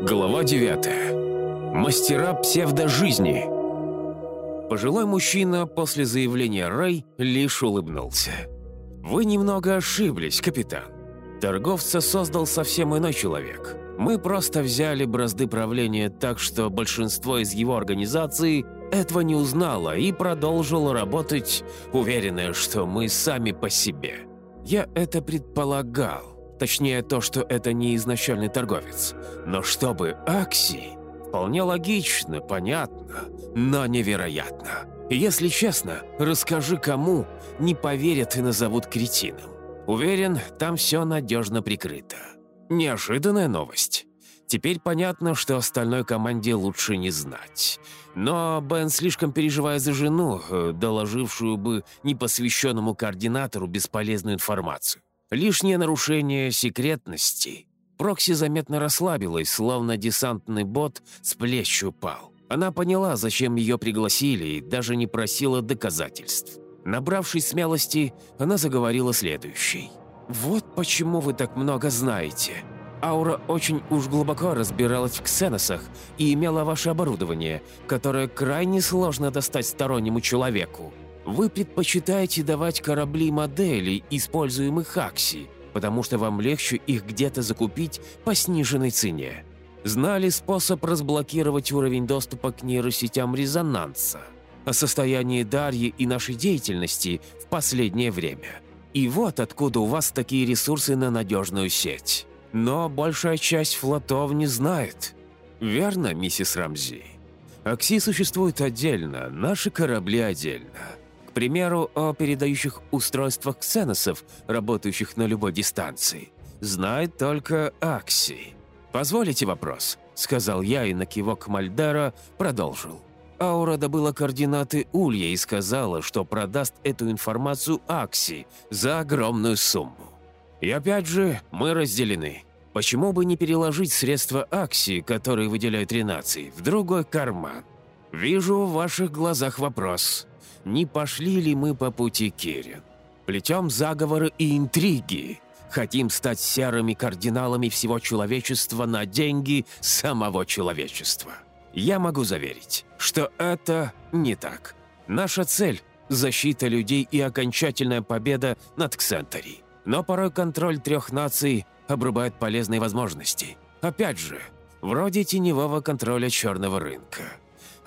Глава 9. Мастера псевдожизни. Пожилой мужчина после заявления Рэй лишь улыбнулся. «Вы немного ошиблись, капитан. Торговца создал совсем иной человек. Мы просто взяли бразды правления так, что большинство из его организации этого не узнало и продолжило работать, уверенное, что мы сами по себе. Я это предполагал. Точнее, то, что это не изначальный торговец. Но чтобы Акси... Вполне логично, понятно, но невероятно. Если честно, расскажи кому, не поверят и назовут кретином. Уверен, там все надежно прикрыто. Неожиданная новость. Теперь понятно, что остальной команде лучше не знать. Но Бен слишком переживает за жену, э, доложившую бы непосвященному координатору бесполезную информацию. Лишнее нарушение секретности. Прокси заметно расслабилась, словно десантный бот с плеч упал. Она поняла, зачем ее пригласили, и даже не просила доказательств. Набравшись смелости, она заговорила следующей. «Вот почему вы так много знаете. Аура очень уж глубоко разбиралась в ксеносах и имела ваше оборудование, которое крайне сложно достать стороннему человеку. Вы предпочитаете давать корабли модели, используемых Акси, потому что вам легче их где-то закупить по сниженной цене. Знали способ разблокировать уровень доступа к нейросетям резонанса, о состоянии Дарьи и нашей деятельности в последнее время. И вот откуда у вас такие ресурсы на надежную сеть. Но большая часть флотов не знает. Верно, миссис Рамзи? Акси существует отдельно, наши корабли отдельно примеру, о передающих устройствах ксеносов, работающих на любой дистанции, знает только Акси. «Позволите вопрос?» – сказал я, и на кивок Мальдера продолжил. Аура добыла координаты Улья и сказала, что продаст эту информацию Акси за огромную сумму. И опять же, мы разделены. Почему бы не переложить средства Акси, которые выделяют ренации, в другой карман? Вижу в ваших глазах вопрос не пошли ли мы по пути Кирин. Плетем заговоры и интриги. Хотим стать серыми кардиналами всего человечества на деньги самого человечества. Я могу заверить, что это не так. Наша цель – защита людей и окончательная победа над Ксентери. Но порой контроль трех наций обрубает полезные возможности. Опять же, вроде теневого контроля черного рынка.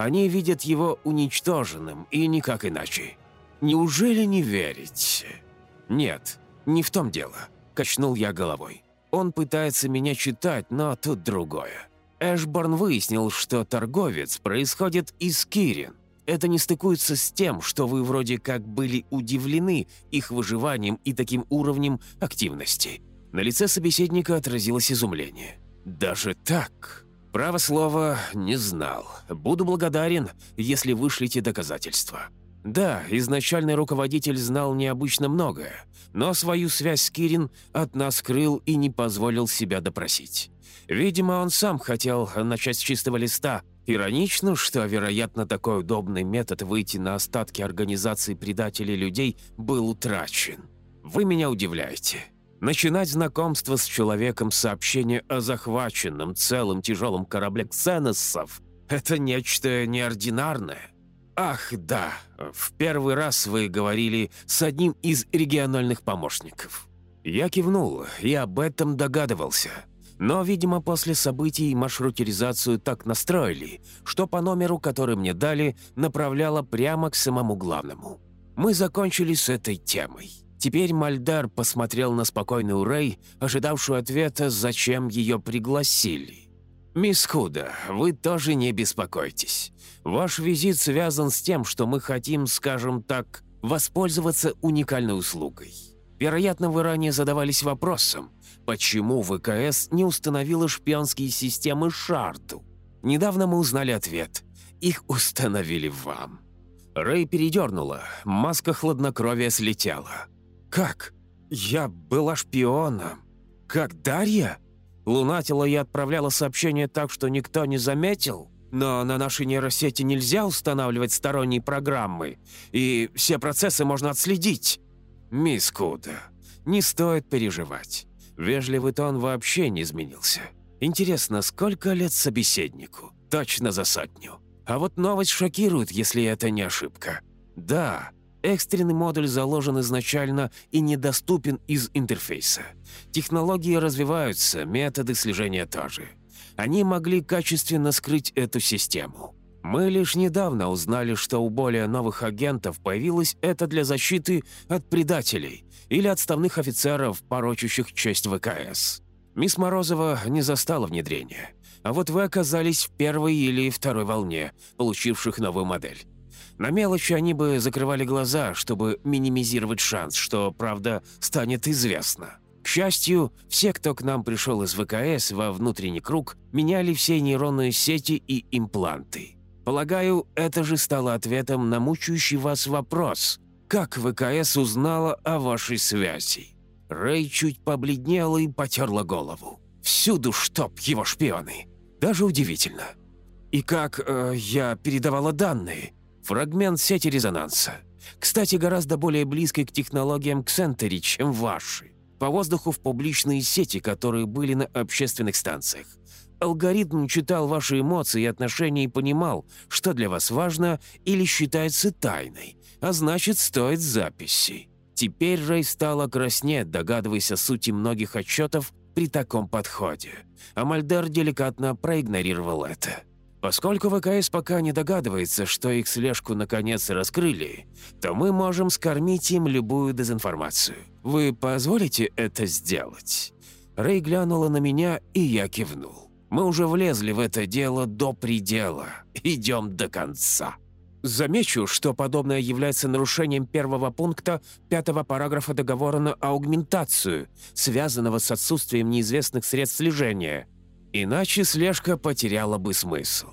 Они видят его уничтоженным, и никак иначе. Неужели не верите? Нет, не в том дело. Качнул я головой. Он пытается меня читать, но тут другое. Эшборн выяснил, что торговец происходит из Кирин. Это не стыкуется с тем, что вы вроде как были удивлены их выживанием и таким уровнем активности. На лице собеседника отразилось изумление. «Даже так?» «Право слово, не знал. Буду благодарен, если вышлите доказательства». Да, изначальный руководитель знал необычно многое, но свою связь с Кирин от нас скрыл и не позволил себя допросить. Видимо, он сам хотел начать с чистого листа. Иронично, что, вероятно, такой удобный метод выйти на остатки организации предателей людей был утрачен. Вы меня удивляете. Начинать знакомство с человеком сообщение о захваченном целым тяжелом корабле ксеносов – это нечто неординарное. Ах, да, в первый раз вы говорили с одним из региональных помощников. Я кивнул и об этом догадывался. Но, видимо, после событий маршрутизацию так настроили, что по номеру, который мне дали, направляло прямо к самому главному. Мы закончили с этой темой. Теперь Мальдар посмотрел на спокойную Рэй, ожидавшую ответа, зачем ее пригласили. «Мисс Худа, вы тоже не беспокойтесь. Ваш визит связан с тем, что мы хотим, скажем так, воспользоваться уникальной услугой. Вероятно, вы ранее задавались вопросом, почему ВКС не установила шпионские системы Шарту. Недавно мы узнали ответ. Их установили вам». Рэй передернула, маска хладнокровия слетела. «Как? Я была шпионом? Как Дарья?» Лунатила я отправляла сообщение так, что никто не заметил. Но на нашей нейросети нельзя устанавливать сторонние программы, и все процессы можно отследить. Мисс Куда, не стоит переживать. Вежливый тон вообще не изменился. Интересно, сколько лет собеседнику? Точно за сотню. А вот новость шокирует, если это не ошибка. Да, экстренный модуль заложен изначально и недоступен из интерфейса. Технологии развиваются, методы слежения тоже. Они могли качественно скрыть эту систему. Мы лишь недавно узнали, что у более новых агентов появилось это для защиты от предателей или отставных офицеров, порочащих честь ВКС. Мисс Морозова не застала внедрения. А вот вы оказались в первой или второй волне, получивших новую модель. На мелочи они бы закрывали глаза, чтобы минимизировать шанс, что правда станет известно. К счастью, все, кто к нам пришел из ВКС во внутренний круг, меняли все нейронные сети и импланты. Полагаю, это же стало ответом на мучающий вас вопрос. Как ВКС узнала о вашей связи? Рэй чуть побледнела и потерла голову. Всюду штоп его шпионы. Даже удивительно. И как э, я передавала данные? Фрагмент сети резонанса. Кстати, гораздо более близкой к технологиям Ксентери, чем ваши. По воздуху в публичные сети, которые были на общественных станциях. Алгоритм читал ваши эмоции и отношения и понимал, что для вас важно или считается тайной, а значит, стоит записи. Теперь Рэй стала краснеть, догадываясь о сути многих отчетов при таком подходе. А Мальдер деликатно проигнорировал это. Поскольку ВКС пока не догадывается, что их слежку наконец раскрыли, то мы можем скормить им любую дезинформацию. Вы позволите это сделать?» Рэй глянула на меня, и я кивнул. Мы уже влезли в это дело до предела. Идем до конца. Замечу, что подобное является нарушением первого пункта пятого параграфа договора на аугментацию, связанного с отсутствием неизвестных средств слежения. Иначе слежка потеряла бы смысл.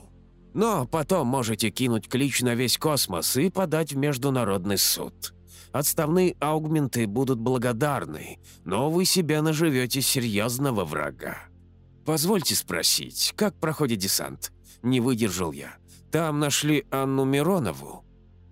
Но потом можете кинуть клич на весь космос и подать в Международный суд. Отставные аугменты будут благодарны, но вы себя наживете серьезного врага. «Позвольте спросить, как проходит десант?» Не выдержал я. «Там нашли Анну Миронову?»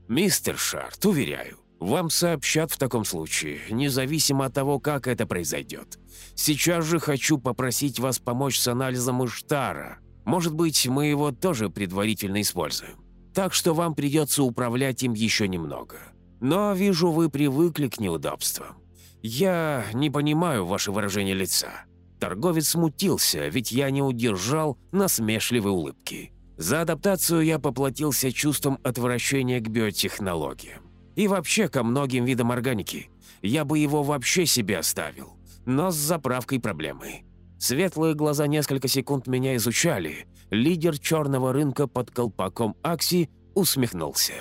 «Мистер Шарт, уверяю, вам сообщат в таком случае, независимо от того, как это произойдет. Сейчас же хочу попросить вас помочь с анализом Иштара. Может быть, мы его тоже предварительно используем. Так что вам придется управлять им еще немного. Но вижу, вы привыкли к неудобствам. Я не понимаю ваше выражение лица. Торговец смутился, ведь я не удержал насмешливой улыбки. За адаптацию я поплатился чувством отвращения к биотехнологиям. И вообще ко многим видам органики. Я бы его вообще себе оставил. Но с заправкой проблемы. Светлые глаза несколько секунд меня изучали. Лидер черного рынка под колпаком Акси усмехнулся.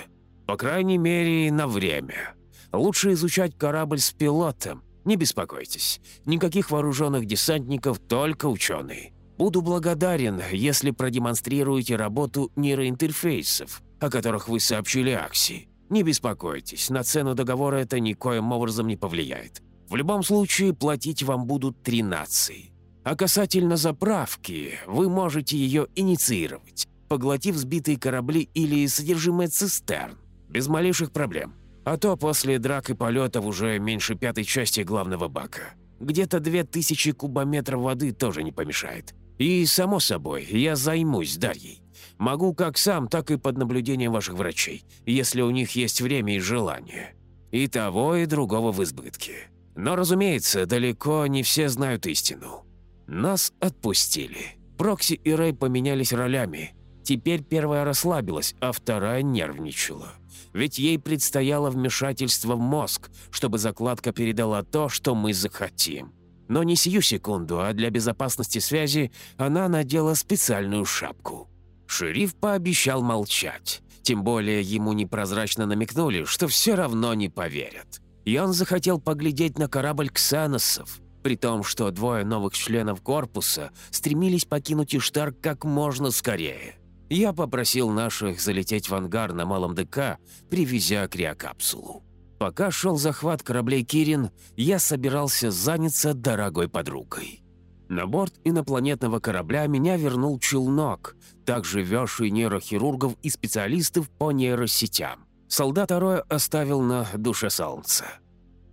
По крайней мере, на время. Лучше изучать корабль с пилотом, не беспокойтесь, никаких вооруженных десантников, только ученые. Буду благодарен, если продемонстрируете работу нейроинтерфейсов, о которых вы сообщили Акси. Не беспокойтесь, на цену договора это никоим образом не повлияет. В любом случае, платить вам будут три нации. А касательно заправки, вы можете ее инициировать, поглотив сбитые корабли или содержимое цистерн, без малейших проблем. А то после драк и полетов уже меньше пятой части главного бака. Где-то две тысячи кубометров воды тоже не помешает. И, само собой, я займусь Дарьей. Могу как сам, так и под наблюдением ваших врачей, если у них есть время и желание. И того, и другого в избытке. Но, разумеется, далеко не все знают истину. Нас отпустили. Прокси и Рэй поменялись ролями. Теперь первая расслабилась, а вторая нервничала ведь ей предстояло вмешательство в мозг, чтобы закладка передала то, что мы захотим. Но не сию секунду, а для безопасности связи она надела специальную шапку. Шериф пообещал молчать. Тем более ему непрозрачно намекнули, что все равно не поверят. И он захотел поглядеть на корабль ксаносов, при том, что двое новых членов корпуса стремились покинуть Иштар как можно скорее. Я попросил наших залететь в ангар на малом ДК, привезя криокапсулу. Пока шел захват кораблей «Кирин», я собирался заняться дорогой подругой. На борт инопланетного корабля меня вернул челнок, также везший нейрохирургов и специалистов по нейросетям. Солдат Роя оставил на душе солнца.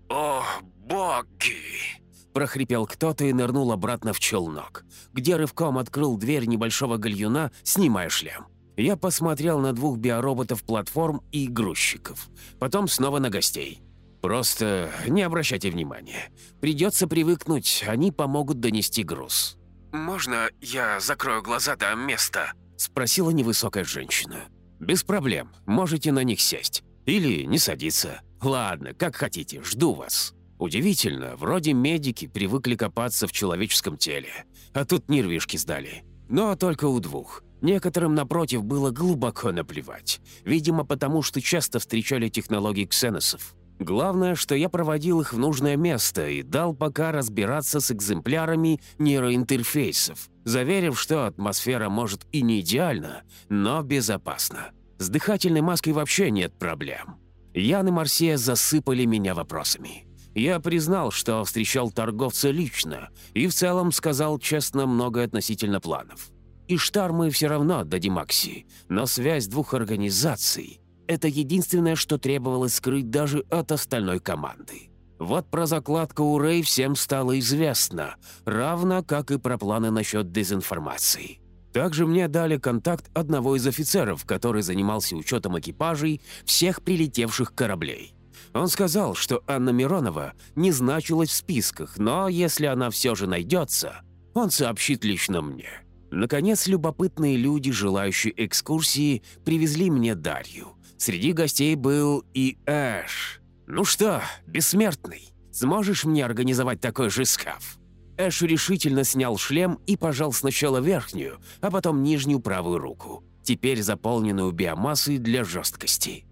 «О, боги!» – прохрипел кто-то и нырнул обратно в челнок, где рывком открыл дверь небольшого гальюна, снимая шлем. Я посмотрел на двух биороботов платформ и грузчиков. Потом снова на гостей. Просто не обращайте внимания. Придется привыкнуть, они помогут донести груз. «Можно я закрою глаза до места?» – спросила невысокая женщина. «Без проблем, можете на них сесть. Или не садиться. Ладно, как хотите, жду вас». Удивительно, вроде медики привыкли копаться в человеческом теле, а тут нервишки сдали. Но только у двух. Некоторым, напротив, было глубоко наплевать. Видимо, потому что часто встречали технологии ксеносов. Главное, что я проводил их в нужное место и дал пока разбираться с экземплярами нейроинтерфейсов, заверив, что атмосфера может и не идеальна, но безопасна. С дыхательной маской вообще нет проблем. Ян и Марсия засыпали меня вопросами. Я признал, что встречал торговца лично и в целом сказал честно много относительно планов. И штар мы все равно дадим Акси, но связь двух организаций – это единственное, что требовалось скрыть даже от остальной команды. Вот про закладку у Рэй всем стало известно, равно как и про планы насчет дезинформации. Также мне дали контакт одного из офицеров, который занимался учетом экипажей всех прилетевших кораблей. Он сказал, что Анна Миронова не значилась в списках, но если она все же найдется, он сообщит лично мне. Наконец, любопытные люди, желающие экскурсии, привезли мне Дарью. Среди гостей был и Эш. «Ну что, бессмертный, сможешь мне организовать такой же скаф?» Эш решительно снял шлем и пожал сначала верхнюю, а потом нижнюю правую руку, теперь заполненную биомассой для жесткости.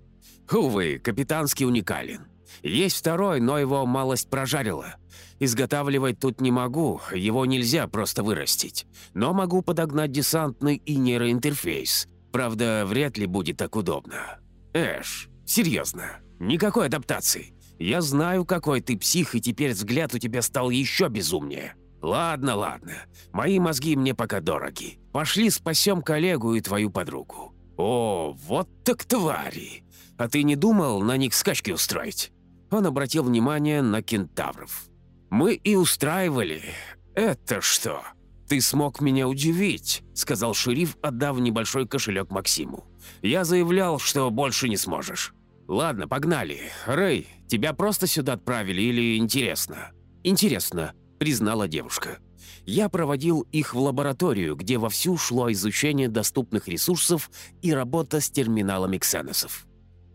Увы, капитанский уникален. Есть второй, но его малость прожарила. Изготавливать тут не могу, его нельзя просто вырастить. Но могу подогнать десантный и нейроинтерфейс. Правда, вряд ли будет так удобно. Эш, серьезно, никакой адаптации. Я знаю, какой ты псих, и теперь взгляд у тебя стал еще безумнее. Ладно, ладно, мои мозги мне пока дороги. Пошли спасем коллегу и твою подругу. О, вот так твари! А ты не думал на них скачки устроить?» Он обратил внимание на кентавров. «Мы и устраивали. Это что?» «Ты смог меня удивить», — сказал шериф, отдав небольшой кошелек Максиму. «Я заявлял, что больше не сможешь». «Ладно, погнали. Рэй, тебя просто сюда отправили или интересно?» «Интересно», — признала девушка. Я проводил их в лабораторию, где вовсю шло изучение доступных ресурсов и работа с терминалами ксеносов.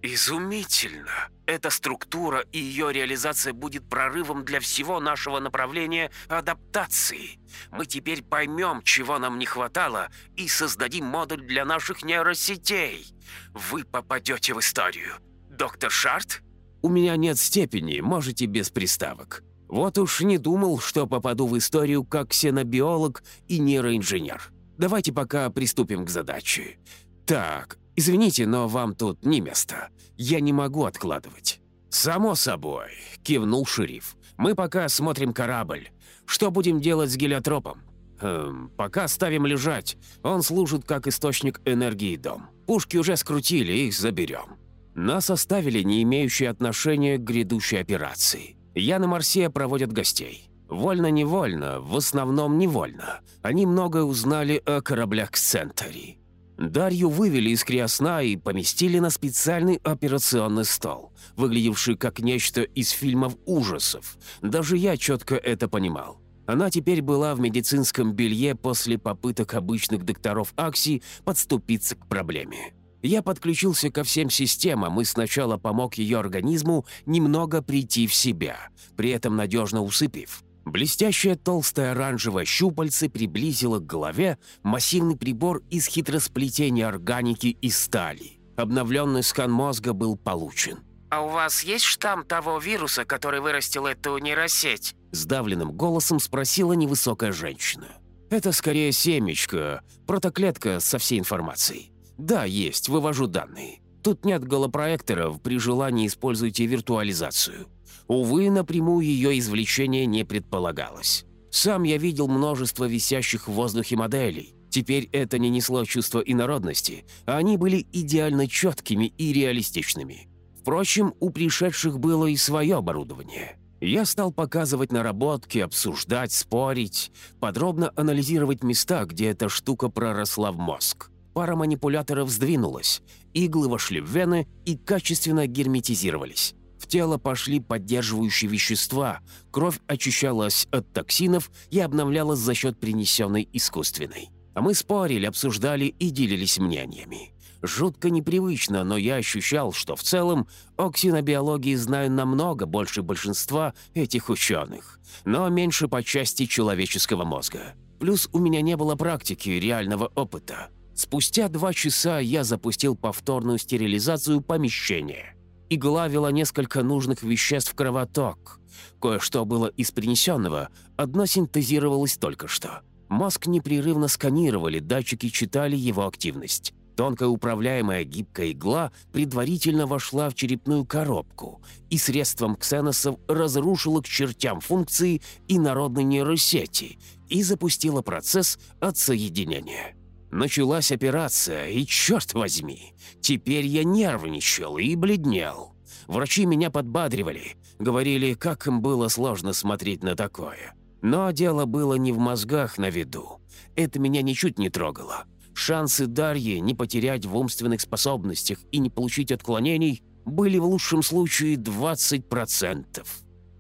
«Изумительно! Эта структура и ее реализация будет прорывом для всего нашего направления адаптации. Мы теперь поймем, чего нам не хватало, и создадим модуль для наших нейросетей. Вы попадете в историю. Доктор Шарт?» «У меня нет степени, можете без приставок. Вот уж не думал, что попаду в историю как ксенобиолог и нейроинженер. Давайте пока приступим к задаче. Так, извините, но вам тут не место. Я не могу откладывать». «Само собой», — кивнул шериф. «Мы пока смотрим корабль. Что будем делать с гелиотропом?» «Эм, пока ставим лежать. Он служит как источник энергии дом. Пушки уже скрутили, их заберем». Нас оставили не имеющие отношения к грядущей операции. Ян и Марсия проводят гостей. Вольно-невольно, в основном невольно. Они многое узнали о кораблях Центари. Дарью вывели из криосна и поместили на специальный операционный стол, выглядевший как нечто из фильмов ужасов. Даже я четко это понимал. Она теперь была в медицинском белье после попыток обычных докторов Акси подступиться к проблеме. Я подключился ко всем системам и сначала помог ее организму немного прийти в себя, при этом надежно усыпив. Блестящее толстое оранжевое щупальце приблизило к голове массивный прибор из хитросплетения органики и стали. Обновленный скан мозга был получен. «А у вас есть штамм того вируса, который вырастил эту нейросеть?» Сдавленным голосом спросила невысокая женщина. «Это скорее семечко, протоклетка со всей информацией. Да, есть, вывожу данные. Тут нет голопроекторов, при желании используйте виртуализацию. Увы, напрямую ее извлечение не предполагалось. Сам я видел множество висящих в воздухе моделей. Теперь это не несло чувство инородности, а они были идеально четкими и реалистичными. Впрочем, у пришедших было и свое оборудование. Я стал показывать наработки, обсуждать, спорить, подробно анализировать места, где эта штука проросла в мозг. Пара манипуляторов сдвинулась, иглы вошли в вены и качественно герметизировались. В тело пошли поддерживающие вещества, кровь очищалась от токсинов и обновлялась за счет принесенной искусственной. А мы спорили, обсуждали и делились мнениями. Жутко непривычно, но я ощущал, что в целом о ксенобиологии знаю намного больше большинства этих ученых, но меньше по части человеческого мозга. Плюс у меня не было практики, реального опыта. Спустя два часа я запустил повторную стерилизацию помещения. Игла вела несколько нужных веществ в кровоток. Кое-что было из принесенного, одно синтезировалось только что. Мозг непрерывно сканировали, датчики читали его активность. Тонкая управляемая гибкая игла предварительно вошла в черепную коробку и средством ксеносов разрушила к чертям функции инородной нейросети и запустила процесс отсоединения. Началась операция, и черт возьми, теперь я нервничал и бледнел. Врачи меня подбадривали, говорили, как им было сложно смотреть на такое. Но дело было не в мозгах на виду. Это меня ничуть не трогало. Шансы Дарьи не потерять в умственных способностях и не получить отклонений были в лучшем случае 20%.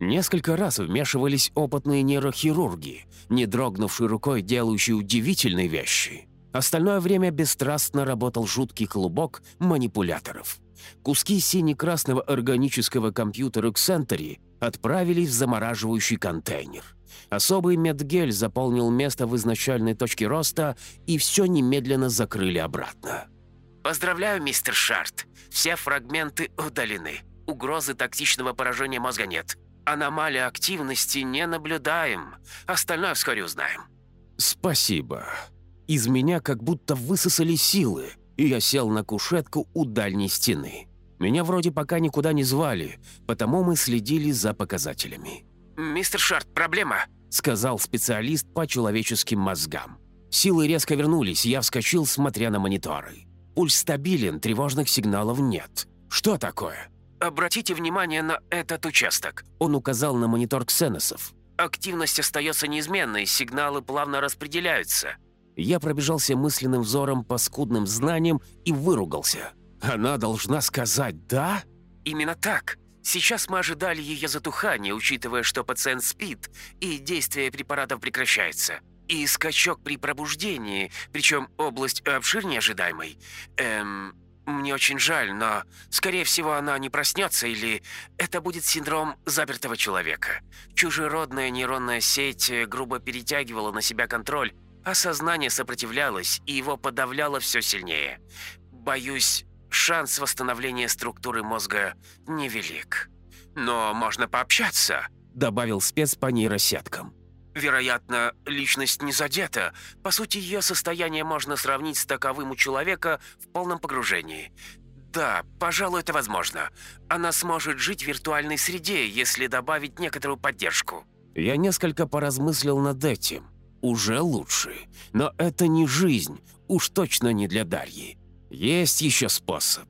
Несколько раз вмешивались опытные нейрохирурги, не дрогнувшие рукой делающие удивительные вещи. Остальное время бесстрастно работал жуткий клубок манипуляторов. Куски сине-красного органического компьютера Xentry отправились в замораживающий контейнер. Особый медгель заполнил место в изначальной точке роста, и все немедленно закрыли обратно. Поздравляю, мистер Шарт. Все фрагменты удалены. Угрозы токсичного поражения мозга нет. Аномалии активности не наблюдаем. Остальное вскоре узнаем. Спасибо. Из меня как будто высосали силы, и я сел на кушетку у дальней стены. Меня вроде пока никуда не звали, потому мы следили за показателями. «Мистер Шарт, проблема», — сказал специалист по человеческим мозгам. Силы резко вернулись, я вскочил, смотря на мониторы. Пульс стабилен, тревожных сигналов нет. Что такое? «Обратите внимание на этот участок». Он указал на монитор ксеносов. «Активность остается неизменной, сигналы плавно распределяются». Я пробежался мысленным взором по скудным знаниям и выругался. «Она должна сказать «да»?» «Именно так. Сейчас мы ожидали ее затухания, учитывая, что пациент спит, и действие препаратов прекращается. И скачок при пробуждении, причем область обширнее ожидаемой. Эм, мне очень жаль, но, скорее всего, она не проснется, или это будет синдром запертого человека. Чужеродная нейронная сеть грубо перетягивала на себя контроль, а сознание сопротивлялось, и его подавляло все сильнее. Боюсь, шанс восстановления структуры мозга невелик. Но можно пообщаться», — добавил спец по нейросеткам. Вероятно, личность не задета. По сути, ее состояние можно сравнить с таковым у человека в полном погружении. Да, пожалуй, это возможно. Она сможет жить в виртуальной среде, если добавить некоторую поддержку. Я несколько поразмыслил над этим. Уже лучше. Но это не жизнь. Уж точно не для Дарьи. Есть еще способ.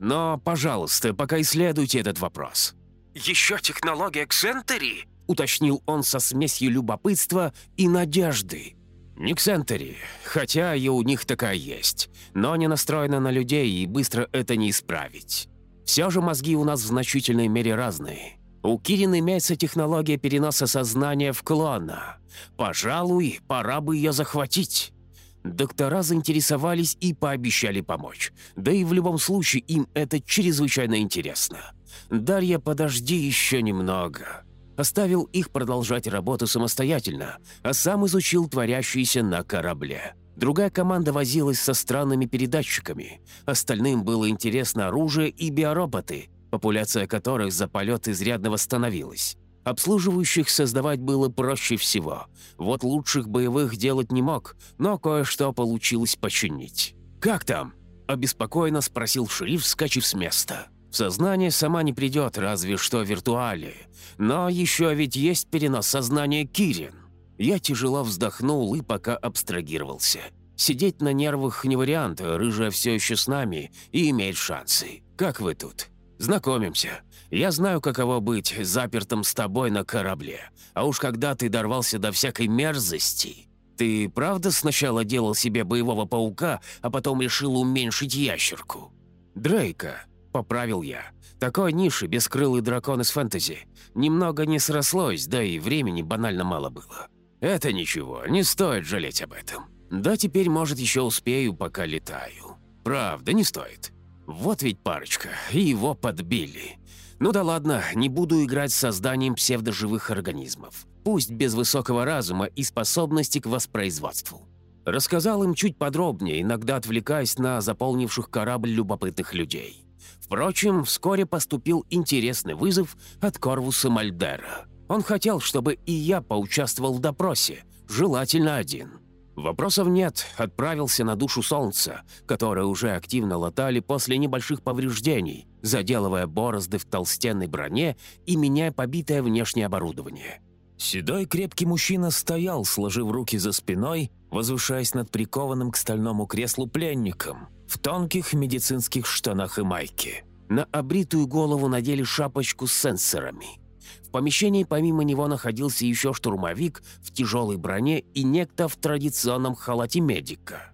Но, пожалуйста, пока исследуйте этот вопрос. «Еще технология Ксентери?» — уточнил он со смесью любопытства и надежды. «Не Ксентери, хотя и у них такая есть, но не настроена на людей и быстро это не исправить. Все же мозги у нас в значительной мере разные. У Кирин имеется технология переноса сознания в клона. Пожалуй, пора бы ее захватить». Доктора заинтересовались и пообещали помочь. Да и в любом случае им это чрезвычайно интересно. «Дарья, подожди еще немного». Оставил их продолжать работу самостоятельно, а сам изучил творящиеся на корабле. Другая команда возилась со странными передатчиками. Остальным было интересно оружие и биороботы, популяция которых за полет изрядно восстановилась. Обслуживающих создавать было проще всего. Вот лучших боевых делать не мог, но кое-что получилось починить. «Как там?» – обеспокоенно спросил шериф, вскочив с места. «В сознание сама не придет, разве что виртуале. Но еще ведь есть перенос сознания Кирин». Я тяжело вздохнул и пока абстрагировался. Сидеть на нервах не вариант, рыжая все еще с нами и имеет шансы. Как вы тут? Знакомимся. Я знаю, каково быть запертым с тобой на корабле. А уж когда ты дорвался до всякой мерзости... Ты правда сначала делал себе боевого паука, а потом решил уменьшить ящерку? Дрейка, поправил я. Такой ниши бескрылый дракон из фэнтези. Немного не срослось, да и времени банально мало было. Это ничего, не стоит жалеть об этом. Да теперь, может, еще успею, пока летаю. Правда, не стоит. Вот ведь парочка, и его подбили. Ну да ладно, не буду играть с созданием псевдоживых организмов. Пусть без высокого разума и способности к воспроизводству. Рассказал им чуть подробнее, иногда отвлекаясь на заполнивших корабль любопытных людей. Впрочем, вскоре поступил интересный вызов от Корвуса Мальдера. Он хотел, чтобы и я поучаствовал в допросе, желательно один. Вопросов нет, отправился на душу солнца, которое уже активно латали после небольших повреждений, заделывая борозды в толстенной броне и меняя побитое внешнее оборудование. Седой крепкий мужчина стоял, сложив руки за спиной, возвышаясь над прикованным к стальному креслу пленником, в тонких медицинских штанах и майке. На обритую голову надели шапочку с сенсорами – помещении помимо него находился еще штурмовик в тяжелой броне и некто в традиционном халате медика.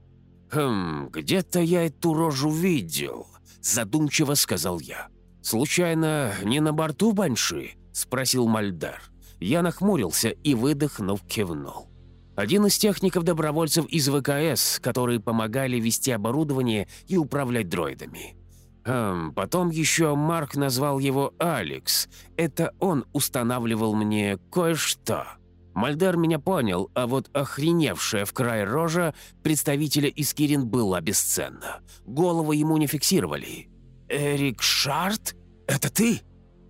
«Хм, где-то я эту рожу видел», – задумчиво сказал я. «Случайно не на борту Банши?» – спросил Мальдар. Я нахмурился и, выдохнув, кивнул. Один из техников-добровольцев из ВКС, которые помогали вести оборудование и управлять дроидами. Эм, потом еще Марк назвал его Алекс. Это он устанавливал мне кое-что. Мальдер меня понял, а вот охреневшая в край рожа представителя из Кирин была бесценна. Голову ему не фиксировали. «Эрик Шарт? Это ты?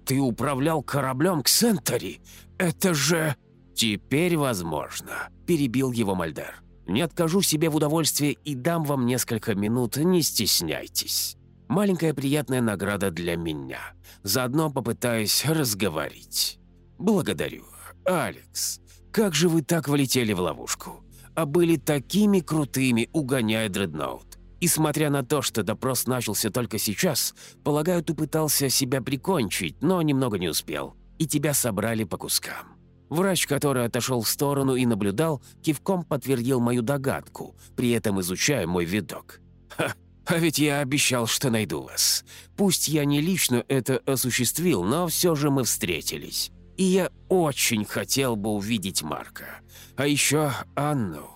Ты управлял кораблем к Сентори? Это же...» «Теперь возможно», – перебил его Мальдер. «Не откажу себе в удовольствии и дам вам несколько минут, не стесняйтесь». Маленькая приятная награда для меня. Заодно попытаюсь разговорить. Благодарю. Алекс, как же вы так влетели в ловушку? А были такими крутыми, угоняя дредноут. И смотря на то, что допрос начался только сейчас, полагаю, ты пытался себя прикончить, но немного не успел. И тебя собрали по кускам. Врач, который отошел в сторону и наблюдал, кивком подтвердил мою догадку, при этом изучая мой видок. Ха, а ведь я обещал, что найду вас. Пусть я не лично это осуществил, но все же мы встретились. И я очень хотел бы увидеть Марка. А еще Анну.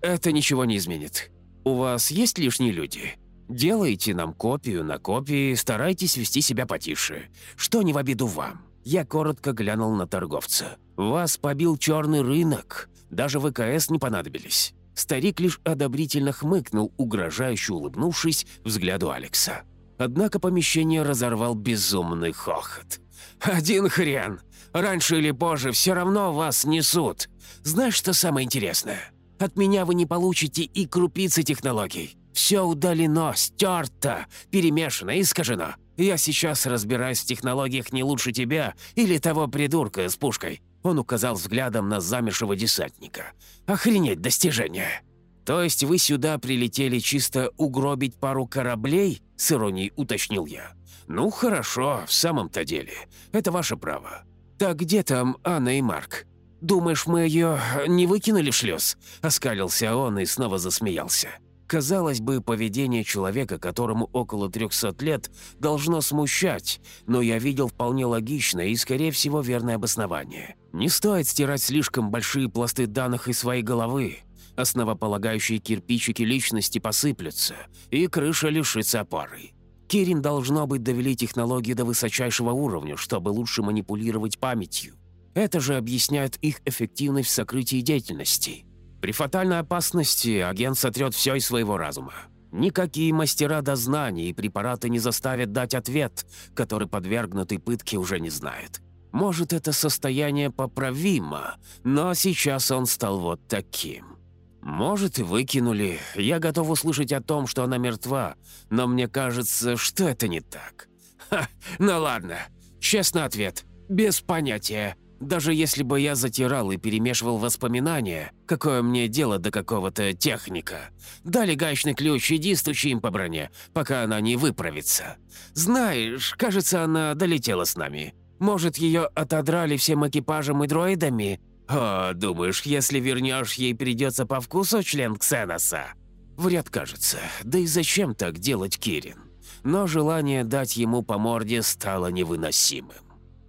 Это ничего не изменит. У вас есть лишние люди? Делайте нам копию на копии, старайтесь вести себя потише. Что не в обиду вам. Я коротко глянул на торговца. Вас побил черный рынок. Даже ВКС не понадобились. Старик лишь одобрительно хмыкнул, угрожающе улыбнувшись взгляду Алекса. Однако помещение разорвал безумный хохот. «Один хрен! Раньше или позже все равно вас несут. Знаешь, что самое интересное? От меня вы не получите и крупицы технологий. Все удалено, стерто, перемешано, искажено. Я сейчас разбираюсь в технологиях не лучше тебя или того придурка с пушкой. Он указал взглядом на замершего десантника. «Охренеть достижение!» «То есть вы сюда прилетели чисто угробить пару кораблей?» – с иронией уточнил я. «Ну, хорошо, в самом-то деле. Это ваше право. Так где там Анна и Марк? Думаешь, мы ее не выкинули в шлюз?» – оскалился он и снова засмеялся. Казалось бы, поведение человека, которому около 300 лет, должно смущать, но я видел вполне логичное и, скорее всего, верное обоснование. Не стоит стирать слишком большие пласты данных из своей головы. Основополагающие кирпичики личности посыплются, и крыша лишится опоры. Кирин должно быть довели технологии до высочайшего уровня, чтобы лучше манипулировать памятью. Это же объясняет их эффективность в сокрытии деятельности. При фатальной опасности агент сотрет все из своего разума. Никакие мастера дознаний и препараты не заставят дать ответ, который подвергнутый пытке уже не знает. Может, это состояние поправимо, но сейчас он стал вот таким. Может, и выкинули. Я готов услышать о том, что она мертва, но мне кажется, что это не так. Ха, ну ладно. Честный ответ. Без понятия. Даже если бы я затирал и перемешивал воспоминания, какое мне дело до какого-то техника? Дали гаечный ключ, иди стучи им по броне, пока она не выправится. Знаешь, кажется, она долетела с нами. Может, ее отодрали всем экипажем и дроидами? О, думаешь, если вернешь, ей придется по вкусу член Ксеноса? Вряд кажется. Да и зачем так делать Кирин? Но желание дать ему по морде стало невыносимым.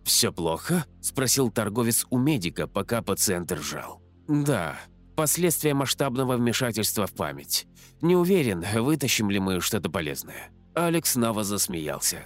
«Все плохо?» – спросил торговец у медика, пока пациент ржал. «Да, последствия масштабного вмешательства в память. Не уверен, вытащим ли мы что-то полезное». Алекс снова засмеялся.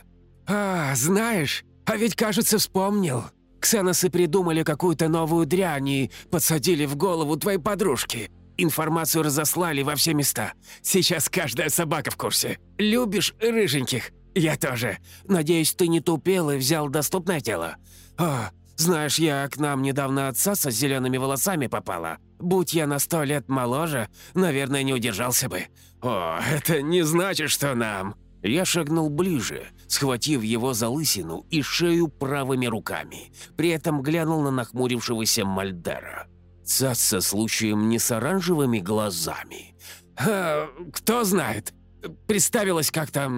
«А, знаешь, а ведь, кажется, вспомнил. Ксеносы придумали какую-то новую дрянь и подсадили в голову твоей подружки. Информацию разослали во все места. Сейчас каждая собака в курсе. Любишь рыженьких? Я тоже. Надеюсь, ты не тупел и взял доступное тело. О, знаешь, я к нам недавно отца со зелеными волосами попала. Будь я на сто лет моложе, наверное, не удержался бы. О, это не значит, что нам. Я шагнул ближе, схватив его за лысину и шею правыми руками. При этом глянул на нахмурившегося Мальдера. Цац со случаем не с оранжевыми глазами. «А, кто знает? Представилась как-то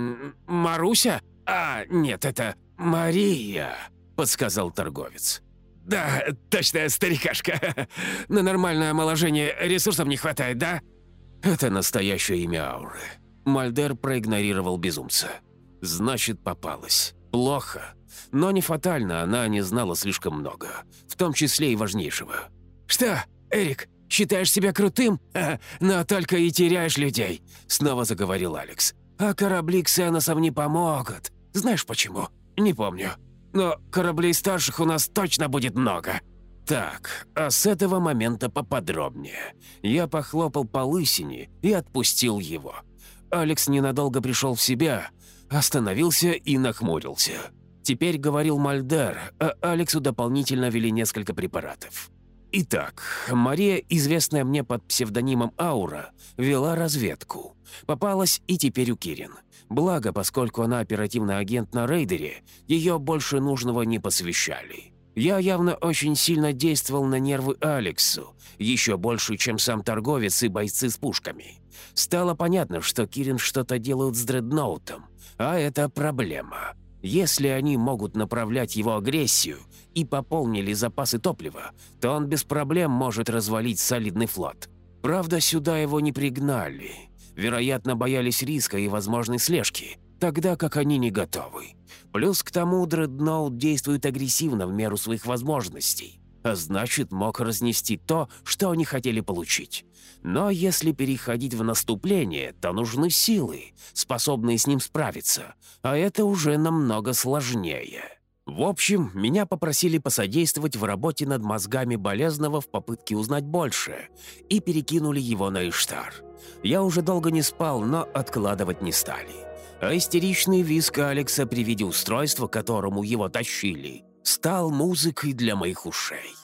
Маруся? А, нет, это Мария», — подсказал торговец. «Да, точно, старикашка. На нормальное омоложение ресурсов не хватает, да?» «Это настоящее имя Ауры». Мальдер проигнорировал безумца. «Значит, попалась. Плохо. Но не фатально, она не знала слишком много. В том числе и важнейшего. «Что, Эрик, считаешь себя крутым? но только и теряешь людей», — снова заговорил Алекс. «А корабли Ксеносов не помогут. Знаешь почему? Не помню. Но кораблей старших у нас точно будет много». Так, а с этого момента поподробнее. Я похлопал по лысине и отпустил его. Алекс ненадолго пришел в себя, остановился и нахмурился. Теперь говорил Мальдар, а Алексу дополнительно вели несколько препаратов. Итак, Мария, известная мне под псевдонимом Аура, вела разведку. Попалась и теперь у Кирин. Благо, поскольку она оперативный агент на рейдере, ее больше нужного не посвящали. Я явно очень сильно действовал на нервы Алексу, еще больше, чем сам торговец и бойцы с пушками. Стало понятно, что Кирин что-то делают с дредноутом, а это проблема. Если они могут направлять его агрессию и пополнили запасы топлива, то он без проблем может развалить солидный флот. Правда, сюда его не пригнали. Вероятно, боялись риска и возможной слежки, тогда как они не готовы. Плюс к тому, дредноут действует агрессивно в меру своих возможностей, а значит, мог разнести то, что они хотели получить. Но если переходить в наступление, то нужны силы, способные с ним справиться, а это уже намного сложнее. В общем, меня попросили посодействовать в работе над мозгами болезного в попытке узнать больше, и перекинули его на Иштар. Я уже долго не спал, но откладывать не стали. А истеричный виск Алекса при виде устройства, которому его тащили, стал музыкой для моих ушей.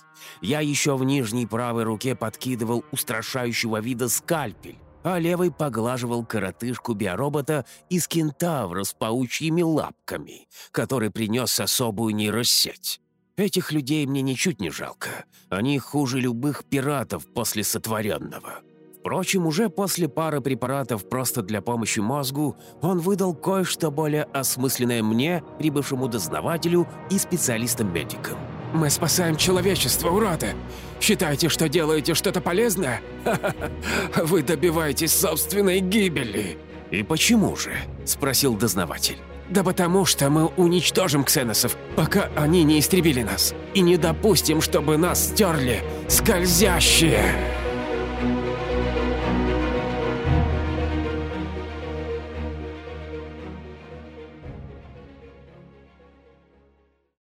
Я еще в нижней правой руке подкидывал устрашающего вида скальпель, а левой поглаживал коротышку биоробота из кентавра с паучьими лапками, который принес особую нейросеть. Этих людей мне ничуть не жалко. Они хуже любых пиратов после сотворенного. Впрочем, уже после пары препаратов просто для помощи мозгу он выдал кое-что более осмысленное мне, прибывшему дознавателю и специалистам-медикам. Мы спасаем человечество, уроды! Считаете, что делаете что-то полезное? Вы добиваетесь собственной гибели!» «И почему же?» – спросил дознаватель. «Да потому что мы уничтожим ксеносов, пока они не истребили нас, и не допустим, чтобы нас стерли скользящие!»